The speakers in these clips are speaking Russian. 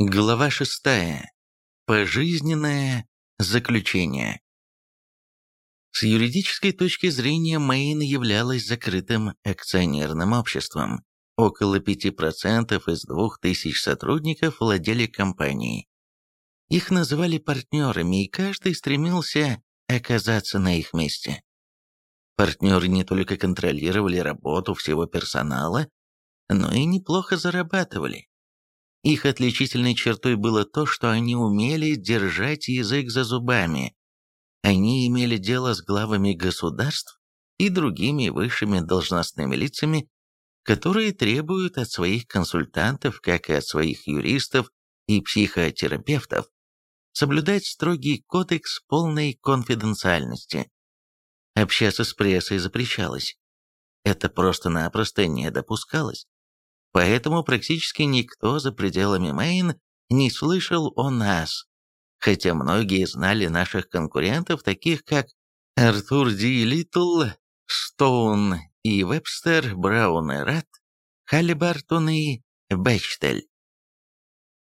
Глава шестая. Пожизненное заключение. С юридической точки зрения Мэйн являлась закрытым акционерным обществом. Около 5% из 2000 сотрудников владели компанией. Их называли партнерами, и каждый стремился оказаться на их месте. Партнеры не только контролировали работу всего персонала, но и неплохо зарабатывали. Их отличительной чертой было то, что они умели держать язык за зубами. Они имели дело с главами государств и другими высшими должностными лицами, которые требуют от своих консультантов, как и от своих юристов и психотерапевтов, соблюдать строгий кодекс полной конфиденциальности. Общаться с прессой запрещалось. Это просто-напросто не допускалось. Поэтому практически никто за пределами Мэйн не слышал о нас, хотя многие знали наших конкурентов, таких как Артур Ди Литл, Стоун и Вебстер, Браун и Рут, Халлибартон и Бечтель.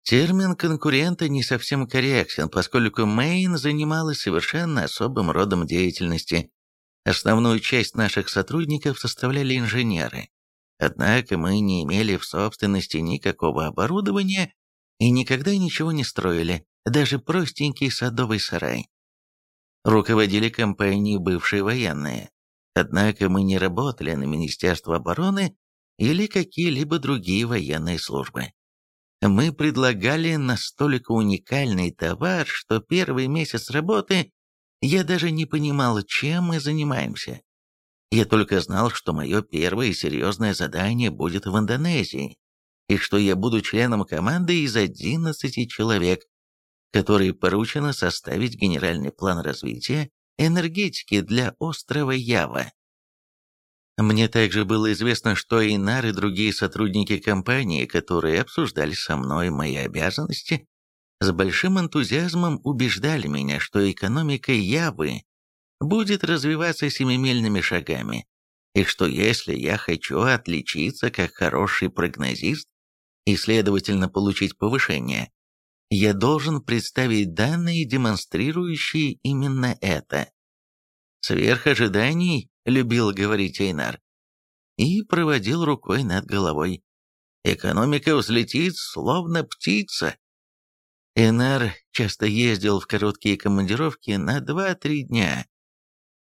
Термин конкуренты не совсем корректен, поскольку Мэйн занималась совершенно особым родом деятельности. Основную часть наших сотрудников составляли инженеры, Однако мы не имели в собственности никакого оборудования и никогда ничего не строили, даже простенький садовый сарай. Руководили компанией бывшие военные. Однако мы не работали на Министерство обороны или какие-либо другие военные службы. Мы предлагали настолько уникальный товар, что первый месяц работы я даже не понимал, чем мы занимаемся. Я только знал, что мое первое серьезное задание будет в Индонезии, и что я буду членом команды из 11 человек, которой поручено составить генеральный план развития энергетики для острова Ява. Мне также было известно, что Инар и другие сотрудники компании, которые обсуждали со мной мои обязанности, с большим энтузиазмом убеждали меня, что экономика Явы будет развиваться семимильными шагами, и что если я хочу отличиться как хороший прогнозист и, следовательно, получить повышение, я должен представить данные, демонстрирующие именно это. Сверх ожиданий, любил говорить Эйнар, и проводил рукой над головой. Экономика взлетит, словно птица. Эйнар часто ездил в короткие командировки на 2-3 дня,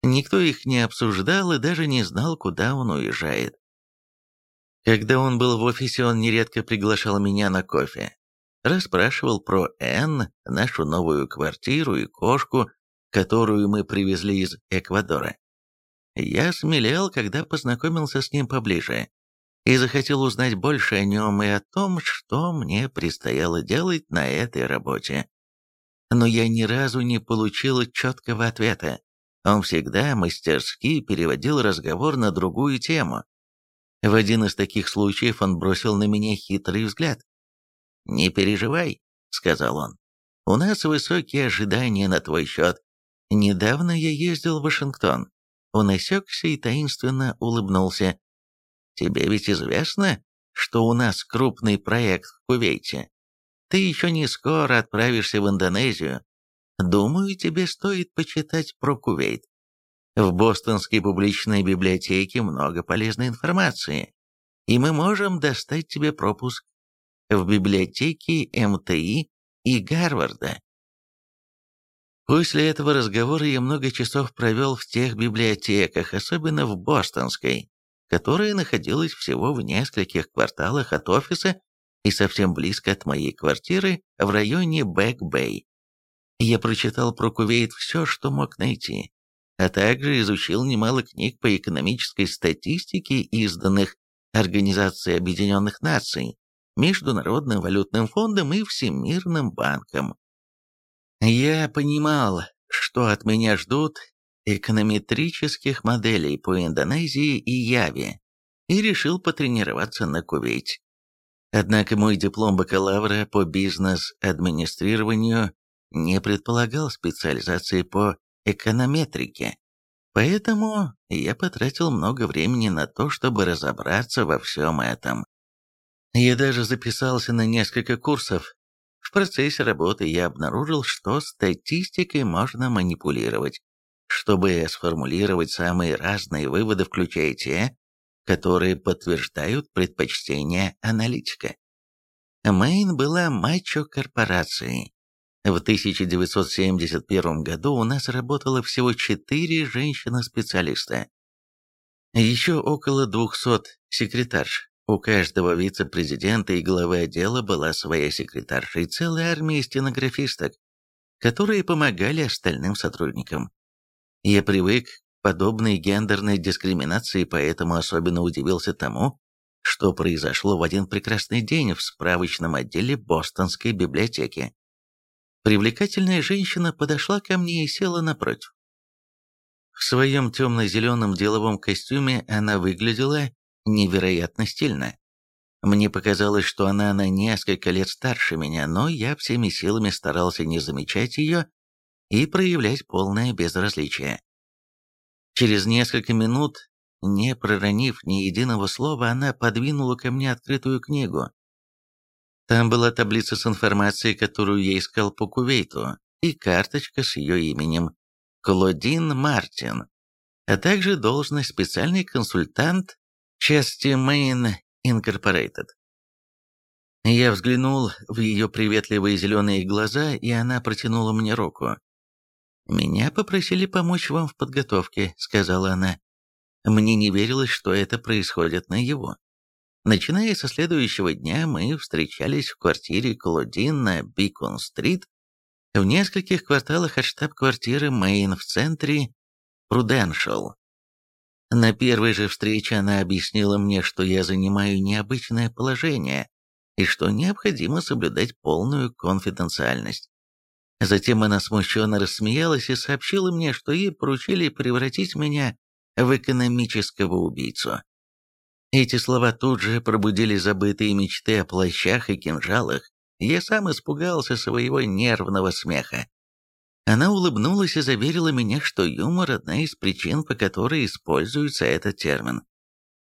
Никто их не обсуждал и даже не знал, куда он уезжает. Когда он был в офисе, он нередко приглашал меня на кофе. Расспрашивал про Энн, нашу новую квартиру и кошку, которую мы привезли из Эквадора. Я смелел, когда познакомился с ним поближе, и захотел узнать больше о нем и о том, что мне предстояло делать на этой работе. Но я ни разу не получил четкого ответа. Он всегда мастерски переводил разговор на другую тему. В один из таких случаев он бросил на меня хитрый взгляд. «Не переживай», — сказал он. «У нас высокие ожидания на твой счет. Недавно я ездил в Вашингтон». Он осекся и таинственно улыбнулся. «Тебе ведь известно, что у нас крупный проект в Кувейте? Ты еще не скоро отправишься в Индонезию, Думаю, тебе стоит почитать про Кувейт. В Бостонской публичной библиотеке много полезной информации, и мы можем достать тебе пропуск в библиотеке МТИ и Гарварда. После этого разговора я много часов провел в тех библиотеках, особенно в Бостонской, которая находилась всего в нескольких кварталах от офиса и совсем близко от моей квартиры в районе Бэк-Бэй. Я прочитал про Кувейт все, что мог найти, а также изучил немало книг по экономической статистике, изданных Организацией Объединенных Наций, Международным валютным фондом и Всемирным банком. Я понимал, что от меня ждут эконометрических моделей по Индонезии и Яве, и решил потренироваться на Кувейте. Однако мой диплом бакалавра по бизнес-администрированию не предполагал специализации по эконометрике, поэтому я потратил много времени на то, чтобы разобраться во всем этом. Я даже записался на несколько курсов В процессе работы я обнаружил, что статистикой можно манипулировать, чтобы сформулировать самые разные выводы, включая те, которые подтверждают предпочтения аналитика. Мэйн была мачо-корпорацией. В 1971 году у нас работало всего четыре женщины-специалиста. Еще около 200 секретарш. У каждого вице-президента и главы отдела была своя секретарша и целая армия стенографисток, которые помогали остальным сотрудникам. Я привык к подобной гендерной дискриминации, поэтому особенно удивился тому, что произошло в один прекрасный день в справочном отделе Бостонской библиотеки. Привлекательная женщина подошла ко мне и села напротив. В своем темно-зеленом деловом костюме она выглядела невероятно стильно. Мне показалось, что она на несколько лет старше меня, но я всеми силами старался не замечать ее и проявлять полное безразличие. Через несколько минут, не проронив ни единого слова, она подвинула ко мне открытую книгу. Там была таблица с информацией, которую я искал по Кувейту, и карточка с ее именем Клодин Мартин, а также должность специальный консультант части Main Incorporated. Я взглянул в ее приветливые зеленые глаза, и она протянула мне руку. «Меня попросили помочь вам в подготовке», — сказала она. Мне не верилось, что это происходит на его. Начиная со следующего дня, мы встречались в квартире Клодин на Бикон-стрит, в нескольких кварталах от штаб-квартиры Мэйн в центре Пруденшал. На первой же встрече она объяснила мне, что я занимаю необычное положение и что необходимо соблюдать полную конфиденциальность. Затем она смущенно рассмеялась и сообщила мне, что ей поручили превратить меня в экономического убийцу. Эти слова тут же пробудили забытые мечты о плащах и кинжалах. Я сам испугался своего нервного смеха. Она улыбнулась и заверила меня, что юмор – одна из причин, по которой используется этот термин.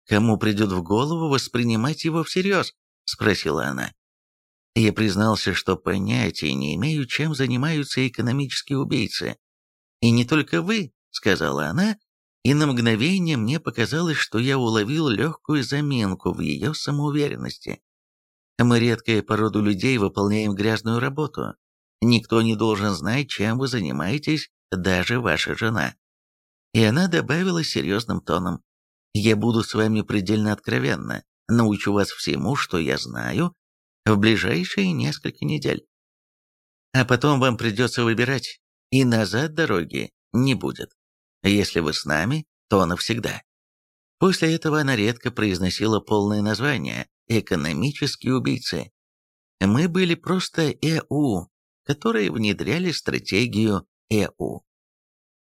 «Кому придет в голову воспринимать его всерьез?» – спросила она. Я признался, что понятия не имею, чем занимаются экономические убийцы. «И не только вы», — сказала она, и на мгновение мне показалось, что я уловил легкую заминку в ее самоуверенности. Мы редкая порода людей выполняем грязную работу. Никто не должен знать, чем вы занимаетесь, даже ваша жена. И она добавила серьезным тоном. Я буду с вами предельно откровенна, научу вас всему, что я знаю, в ближайшие несколько недель. А потом вам придется выбирать, и назад дороги не будет. Если вы с нами, то навсегда. После этого она редко произносила полное название «экономические убийцы». Мы были просто ЭУ, которые внедряли стратегию ЭУ.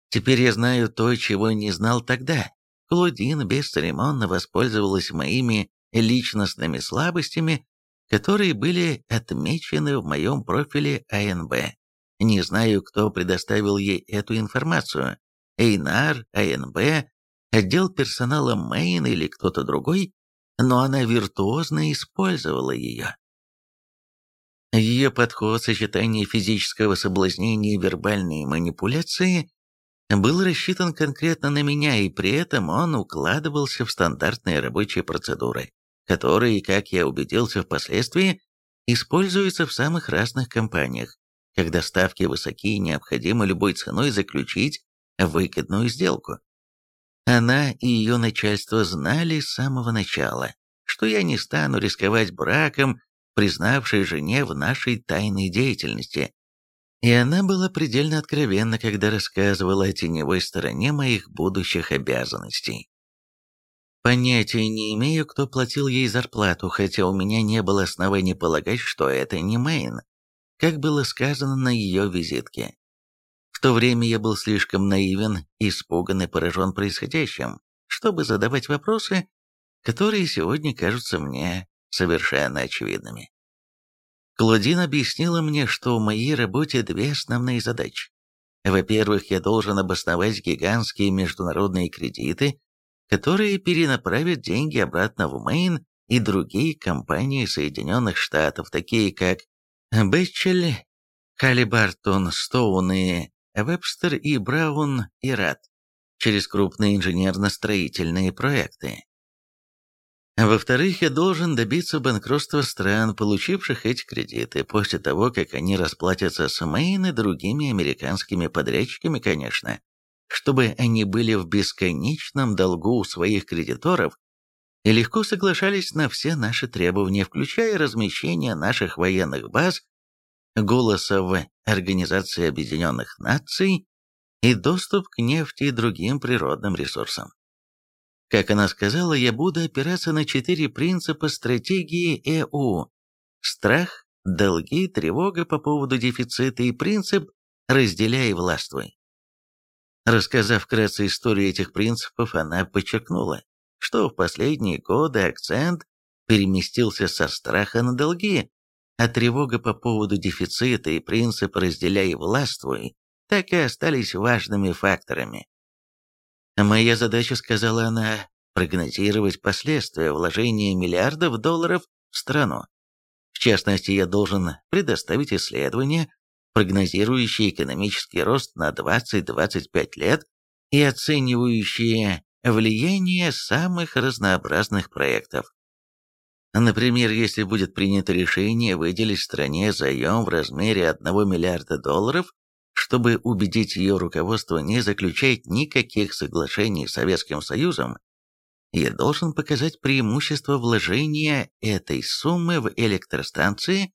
Теперь я знаю то, чего не знал тогда. Клодин бесцеремонно воспользовалась моими личностными слабостями которые были отмечены в моем профиле АНБ. Не знаю, кто предоставил ей эту информацию. Эйнар, АНБ, отдел персонала Мэйн или кто-то другой, но она виртуозно использовала ее. Ее подход, сочетание физического соблазнения и вербальной манипуляции был рассчитан конкретно на меня, и при этом он укладывался в стандартные рабочие процедуры которые, как я убедился впоследствии, используются в самых разных компаниях, когда ставки высоки и необходимо любой ценой заключить выгодную сделку. Она и ее начальство знали с самого начала, что я не стану рисковать браком, признавшей жене в нашей тайной деятельности. И она была предельно откровенна, когда рассказывала о теневой стороне моих будущих обязанностей. Понятия не имею, кто платил ей зарплату, хотя у меня не было оснований полагать, что это не Мэйн, как было сказано на ее визитке. В то время я был слишком наивен, испуган и поражен происходящим, чтобы задавать вопросы, которые сегодня кажутся мне совершенно очевидными. Клодин объяснила мне, что в моей работе две основные задачи. Во-первых, я должен обосновать гигантские международные кредиты, которые перенаправят деньги обратно в Мэйн и другие компании Соединенных Штатов, такие как Бэтчель, Халибартон, Стоун и Вебстер и Браун и Рад через крупные инженерно-строительные проекты. Во-вторых, я должен добиться банкротства стран, получивших эти кредиты, после того, как они расплатятся с Мэйн и другими американскими подрядчиками, конечно, чтобы они были в бесконечном долгу у своих кредиторов и легко соглашались на все наши требования, включая размещение наших военных баз, голоса в Организации Объединенных Наций и доступ к нефти и другим природным ресурсам. Как она сказала, я буду опираться на четыре принципа стратегии ЭУ. Страх, долги, тревога по поводу дефицита и принцип «разделяй и властвуй». Рассказав вкратце историю этих принципов, она подчеркнула, что в последние годы акцент переместился со страха на долги, а тревога по поводу дефицита и принцип «разделяй и властвуй» так и остались важными факторами. Моя задача, сказала она, прогнозировать последствия вложения миллиардов долларов в страну. В частности, я должен предоставить исследования, прогнозирующие экономический рост на 20-25 лет и оценивающие влияние самых разнообразных проектов. Например, если будет принято решение выделить стране заем в размере 1 миллиарда долларов, чтобы убедить ее руководство не заключать никаких соглашений с Советским Союзом, я должен показать преимущество вложения этой суммы в электростанции,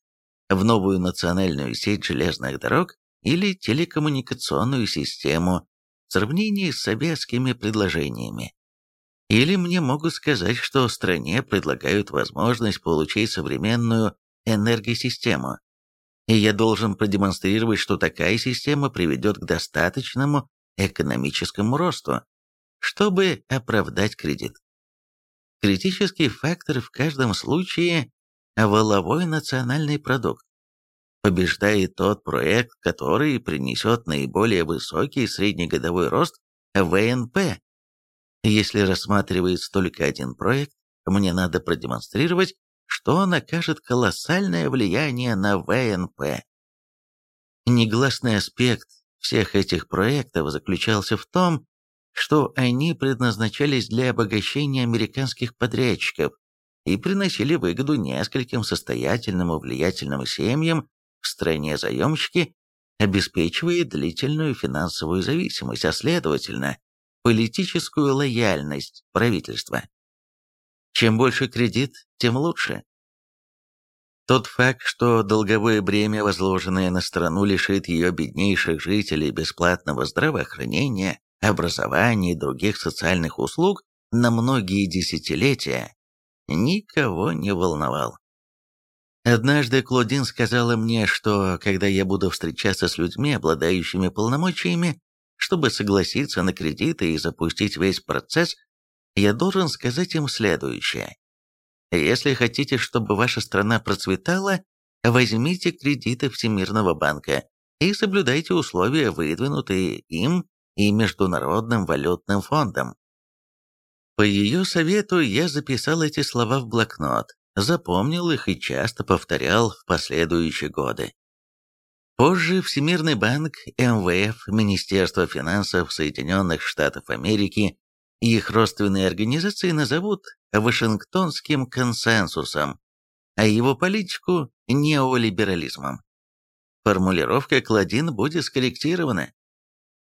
в новую национальную сеть железных дорог или телекоммуникационную систему в сравнении с советскими предложениями. Или мне могут сказать, что стране предлагают возможность получить современную энергосистему, и я должен продемонстрировать, что такая система приведет к достаточному экономическому росту, чтобы оправдать кредит. Критический фактор в каждом случае – воловой национальный продукт. Побеждает тот проект, который принесет наиболее высокий среднегодовой рост ВНП. Если рассматривается только один проект, мне надо продемонстрировать, что он окажет колоссальное влияние на ВНП. Негласный аспект всех этих проектов заключался в том, что они предназначались для обогащения американских подрядчиков и приносили выгоду нескольким состоятельным и влиятельным семьям в стране заемщики, обеспечивая длительную финансовую зависимость, а следовательно, политическую лояльность правительства. Чем больше кредит, тем лучше. Тот факт, что долговое бремя, возложенное на страну, лишит ее беднейших жителей бесплатного здравоохранения, образования и других социальных услуг на многие десятилетия, никого не волновал. Однажды Клодин сказала мне, что когда я буду встречаться с людьми, обладающими полномочиями, чтобы согласиться на кредиты и запустить весь процесс, я должен сказать им следующее. Если хотите, чтобы ваша страна процветала, возьмите кредиты Всемирного банка и соблюдайте условия, выдвинутые им и Международным валютным фондом. По ее совету я записал эти слова в блокнот, запомнил их и часто повторял в последующие годы. Позже Всемирный банк, МВФ, Министерство финансов Соединенных Штатов Америки и их родственные организации назовут Вашингтонским консенсусом, а его политику – неолиберализмом. Формулировка Кладин будет скорректирована.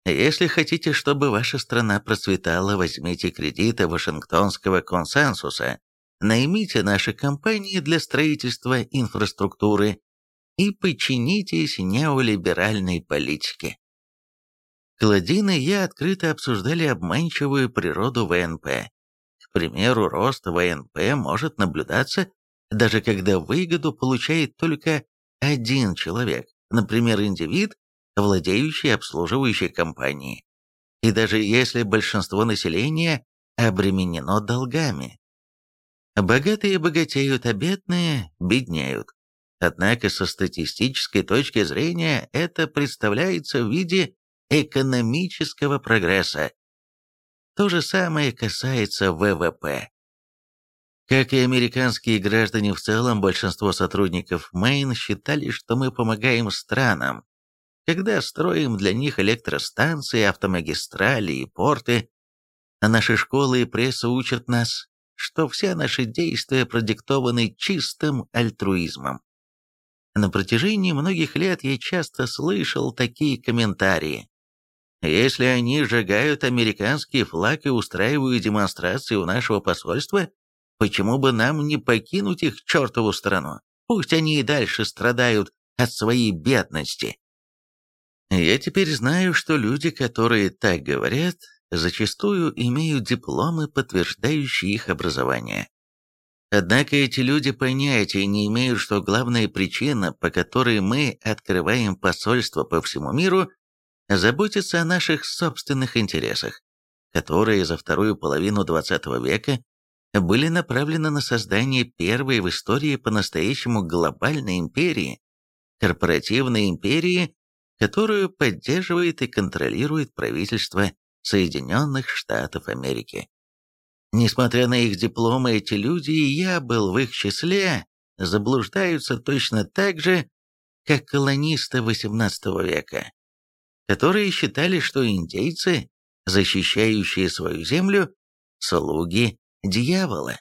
Если хотите, чтобы ваша страна процветала, возьмите кредиты Вашингтонского консенсуса, наймите наши компании для строительства инфраструктуры и подчинитесь неолиберальной политике. Кладин и я открыто обсуждали обманчивую природу ВНП. К примеру, рост ВНП может наблюдаться, даже когда выгоду получает только один человек, например, индивид, владеющий обслуживающей компанией. И даже если большинство населения обременено долгами. Богатые богатеют, а бедные беднеют. Однако со статистической точки зрения это представляется в виде экономического прогресса. То же самое касается ВВП. Как и американские граждане в целом, большинство сотрудников Мэйн считали, что мы помогаем странам, когда строим для них электростанции, автомагистрали и порты, а наши школы и пресса учат нас, что все наши действия продиктованы чистым альтруизмом. На протяжении многих лет я часто слышал такие комментарии. Если они сжигают американский флаг и устраивают демонстрации у нашего посольства, почему бы нам не покинуть их чертову страну? Пусть они и дальше страдают от своей бедности. Я теперь знаю, что люди, которые так говорят, зачастую имеют дипломы, подтверждающие их образование. Однако эти люди понятия не имеют, что главная причина, по которой мы открываем посольство по всему миру, заботиться о наших собственных интересах, которые за вторую половину XX века были направлены на создание первой в истории по-настоящему глобальной империи, корпоративной империи, которую поддерживает и контролирует правительство Соединенных Штатов Америки. Несмотря на их дипломы, эти люди, и я был в их числе, заблуждаются точно так же, как колонисты XVIII века, которые считали, что индейцы, защищающие свою землю, слуги дьявола.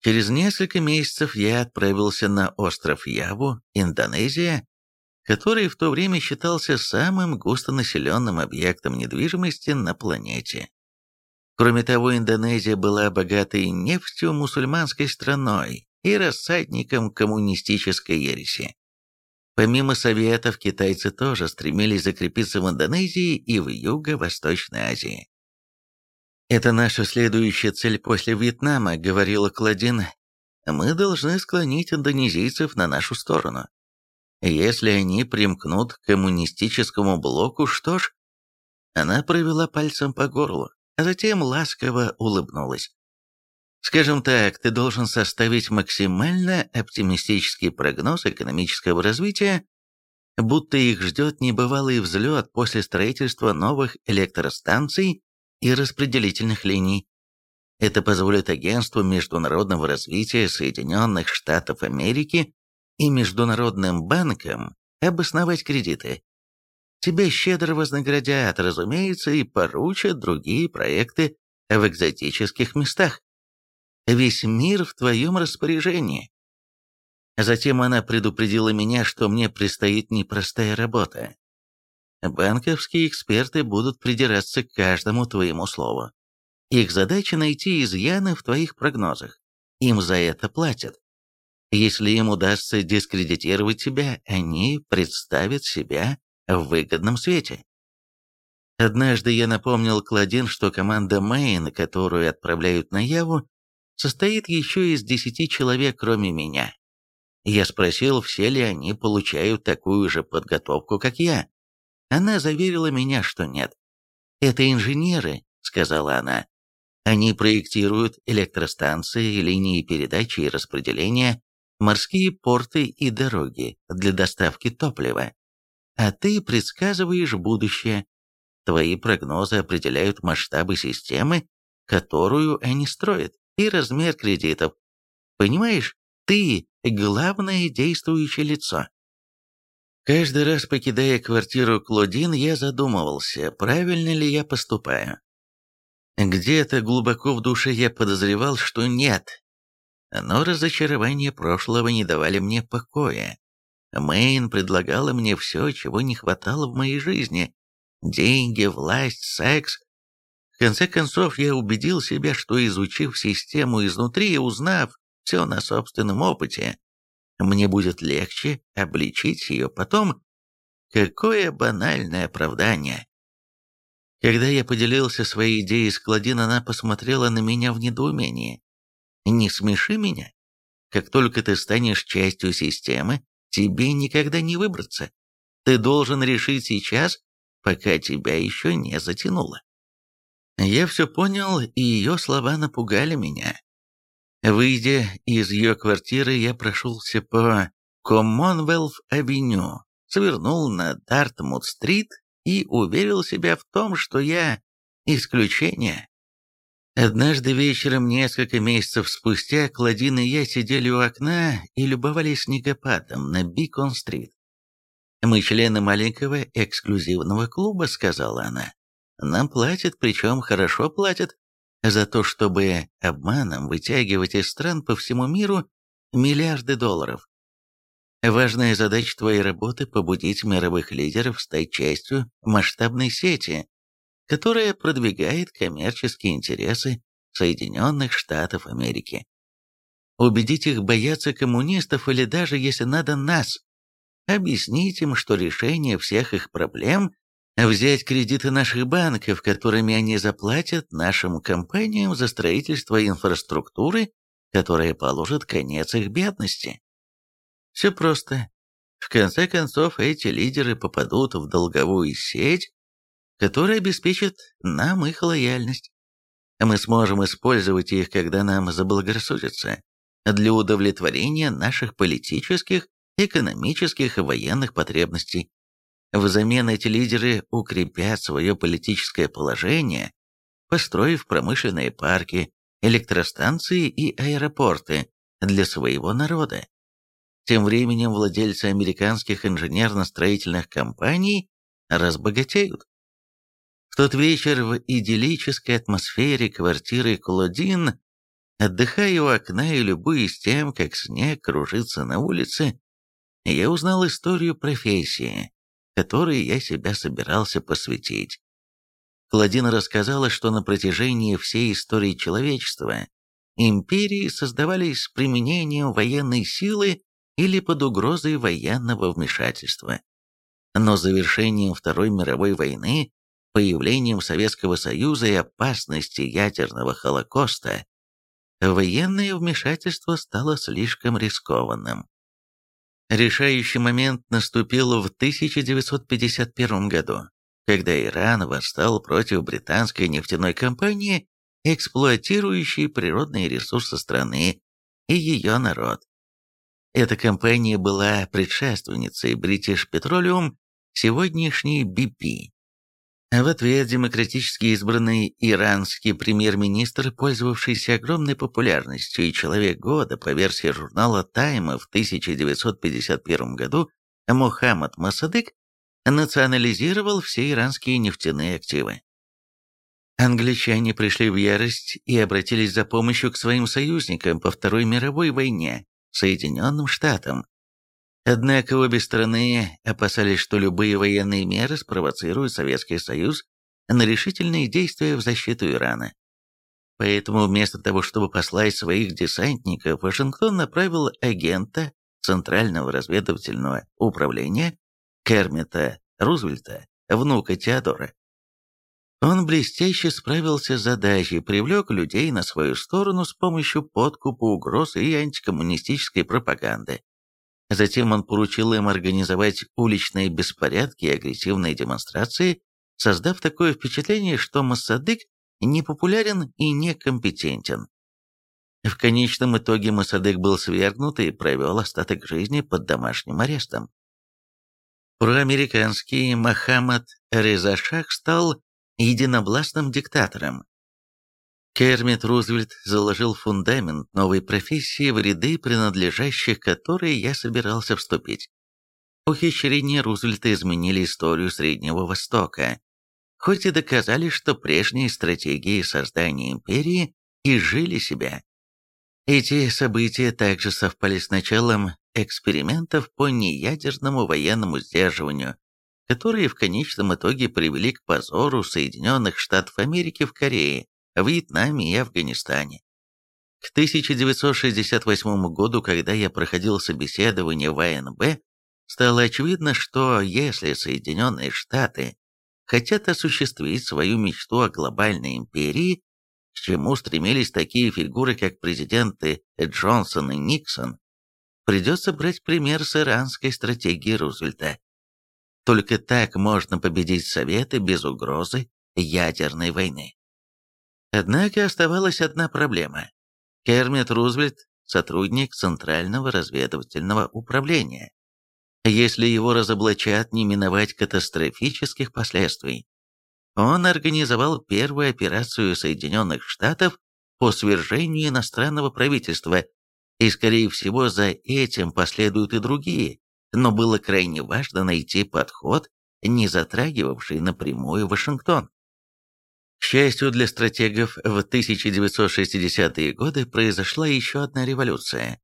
Через несколько месяцев я отправился на остров Яву, Индонезия, который в то время считался самым густонаселенным объектом недвижимости на планете. Кроме того, Индонезия была богатой нефтью мусульманской страной и рассадником коммунистической ереси. Помимо Советов, китайцы тоже стремились закрепиться в Индонезии и в Юго-Восточной Азии. «Это наша следующая цель после Вьетнама», — говорила Кладин. «Мы должны склонить индонезийцев на нашу сторону. Если они примкнут к коммунистическому блоку, что ж...» Она провела пальцем по горлу, а затем ласково улыбнулась. «Скажем так, ты должен составить максимально оптимистический прогноз экономического развития, будто их ждет небывалый взлет после строительства новых электростанций и распределительных линий. Это позволит Агентству международного развития Соединенных Штатов Америки и Международным банкам обосновать кредиты. Тебя щедро вознаградят, разумеется, и поручат другие проекты в экзотических местах. Весь мир в твоем распоряжении. Затем она предупредила меня, что мне предстоит непростая работа. Банковские эксперты будут придираться к каждому твоему слову. Их задача найти изъяны в твоих прогнозах. Им за это платят. Если им удастся дискредитировать тебя, они представят себя в выгодном свете. Однажды я напомнил Кладин, что команда Мэйн, которую отправляют на Яву, состоит еще из десяти человек, кроме меня. Я спросил, все ли они получают такую же подготовку, как я. Она заверила меня, что нет. «Это инженеры», — сказала она. «Они проектируют электростанции, линии передачи и распределения, морские порты и дороги для доставки топлива. А ты предсказываешь будущее. Твои прогнозы определяют масштабы системы, которую они строят, и размер кредитов. Понимаешь, ты – главное действующее лицо. Каждый раз, покидая квартиру Клодин, я задумывался, правильно ли я поступаю. Где-то глубоко в душе я подозревал, что нет, но разочарования прошлого не давали мне покоя. Мэйн предлагала мне все, чего не хватало в моей жизни. Деньги, власть, секс. В конце концов, я убедил себя, что изучив систему изнутри и узнав все на собственном опыте, мне будет легче обличить ее потом. Какое банальное оправдание. Когда я поделился своей идеей с Кладин, она посмотрела на меня в недоумении. Не смеши меня. Как только ты станешь частью системы, тебе никогда не выбраться. Ты должен решить сейчас, пока тебя еще не затянуло. Я все понял, и ее слова напугали меня. Выйдя из ее квартиры, я прошелся по Commonwealth-авеню, свернул на Дартмут-стрит и уверил себя в том, что я исключение. Однажды вечером, несколько месяцев спустя, Клодин и я сидели у окна и любовались снегопадом на Бикон-стрит. «Мы члены маленького эксклюзивного клуба», — сказала она. «Нам платят, причем хорошо платят, за то, чтобы обманом вытягивать из стран по всему миру миллиарды долларов. Важная задача твоей работы – побудить мировых лидеров стать частью масштабной сети, которая продвигает коммерческие интересы Соединенных Штатов Америки. Убедить их бояться коммунистов или даже, если надо, нас. Объяснить им, что решение всех их проблем – взять кредиты наших банков, которыми они заплатят нашим компаниям за строительство инфраструктуры, которая положит конец их бедности. Все просто. В конце концов, эти лидеры попадут в долговую сеть, которая обеспечит нам их лояльность. Мы сможем использовать их, когда нам заблагорассудится, для удовлетворения наших политических, экономических и военных потребностей. Взамен эти лидеры укрепят свое политическое положение, построив промышленные парки, электростанции и аэропорты для своего народа. Тем временем владельцы американских инженерно-строительных компаний разбогатеют. В тот вечер в идиллической атмосфере квартиры Клодин, отдыхая у окна и любуясь тем, как снег кружится на улице, я узнал историю профессии, которой я себя собирался посвятить. Клодин рассказала, что на протяжении всей истории человечества империи создавались с применением военной силы или под угрозой военного вмешательства. Но завершением Второй мировой войны появлением Советского Союза и опасности ядерного холокоста, военное вмешательство стало слишком рискованным. Решающий момент наступил в 1951 году, когда Иран восстал против британской нефтяной компании, эксплуатирующей природные ресурсы страны и ее народ. Эта компания была предшественницей British Petroleum, сегодняшней BP. В ответ демократически избранный иранский премьер-министр, пользовавшийся огромной популярностью и человек года по версии журнала «Тайма» в 1951 году, Мухаммад Масадык, национализировал все иранские нефтяные активы. Англичане пришли в ярость и обратились за помощью к своим союзникам по Второй мировой войне, Соединенным Штатам, Однако обе стороны опасались, что любые военные меры спровоцируют Советский Союз на решительные действия в защиту Ирана. Поэтому вместо того, чтобы послать своих десантников, Вашингтон направил агента Центрального разведывательного управления Кермита Рузвельта, внука Теодора. Он блестяще справился с задачей, привлек людей на свою сторону с помощью подкупа, угроз и антикоммунистической пропаганды. Затем он поручил им организовать уличные беспорядки и агрессивные демонстрации, создав такое впечатление, что Массадык непопулярен и некомпетентен. В конечном итоге Масадык был свергнут и провел остаток жизни под домашним арестом. Проамериканский Мохаммад Резашах стал единовластным диктатором, Кермит Рузвельт заложил фундамент новой профессии в ряды, принадлежащих которой я собирался вступить. Ухищрения Рузвельта изменили историю Среднего Востока, хоть и доказали, что прежние стратегии создания империи изжили себя. Эти события также совпали с началом экспериментов по неядерному военному сдерживанию, которые в конечном итоге привели к позору Соединенных Штатов Америки в Корее, Вьетнаме и Афганистане. К 1968 году, когда я проходил собеседование в АНБ, стало очевидно, что если Соединенные Штаты хотят осуществить свою мечту о глобальной империи, к чему стремились такие фигуры, как президенты Джонсон и Никсон, придется брать пример с иранской стратегии Рузвельта. Только так можно победить Советы без угрозы ядерной войны. Однако оставалась одна проблема. Кермит Рузвельт – сотрудник Центрального разведывательного управления. Если его разоблачат, не миновать катастрофических последствий. Он организовал первую операцию Соединенных Штатов по свержению иностранного правительства, и, скорее всего, за этим последуют и другие, но было крайне важно найти подход, не затрагивавший напрямую Вашингтон. К счастью для стратегов, в 1960-е годы произошла еще одна революция.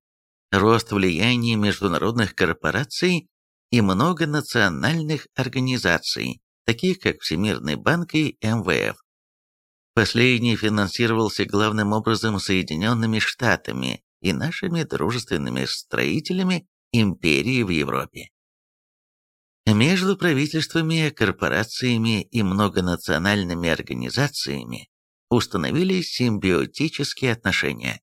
Рост влияния международных корпораций и многонациональных организаций, таких как Всемирный банк и МВФ. Последний финансировался главным образом Соединенными Штатами и нашими дружественными строителями империи в Европе. Между правительствами, корпорациями и многонациональными организациями установились симбиотические отношения.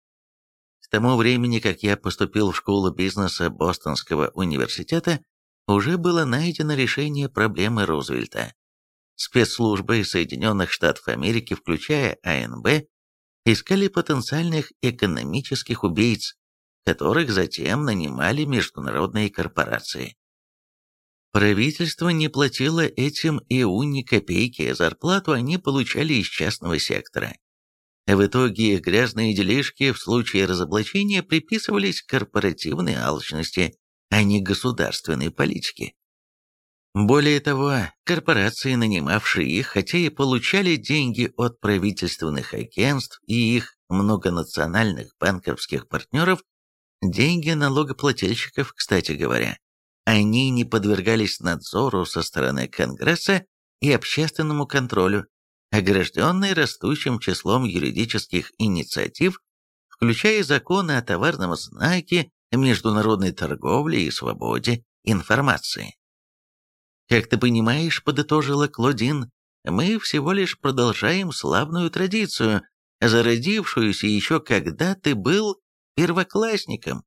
К тому времени, как я поступил в школу бизнеса Бостонского университета, уже было найдено решение проблемы Рузвельта. Спецслужбы Соединенных Штатов Америки, включая АНБ, искали потенциальных экономических убийц, которых затем нанимали международные корпорации. Правительство не платило этим ИУ ни копейки, зарплату они получали из частного сектора. В итоге их грязные делишки в случае разоблачения приписывались корпоративной алчности, а не государственной политике. Более того, корпорации, нанимавшие их, хотя и получали деньги от правительственных агентств и их многонациональных банковских партнеров, деньги налогоплательщиков, кстати говоря, они не подвергались надзору со стороны Конгресса и общественному контролю, огражденные растущим числом юридических инициатив, включая законы о товарном знаке, международной торговле и свободе информации. Как ты понимаешь, подытожила Клодин, мы всего лишь продолжаем славную традицию, зародившуюся еще когда ты был первоклассником.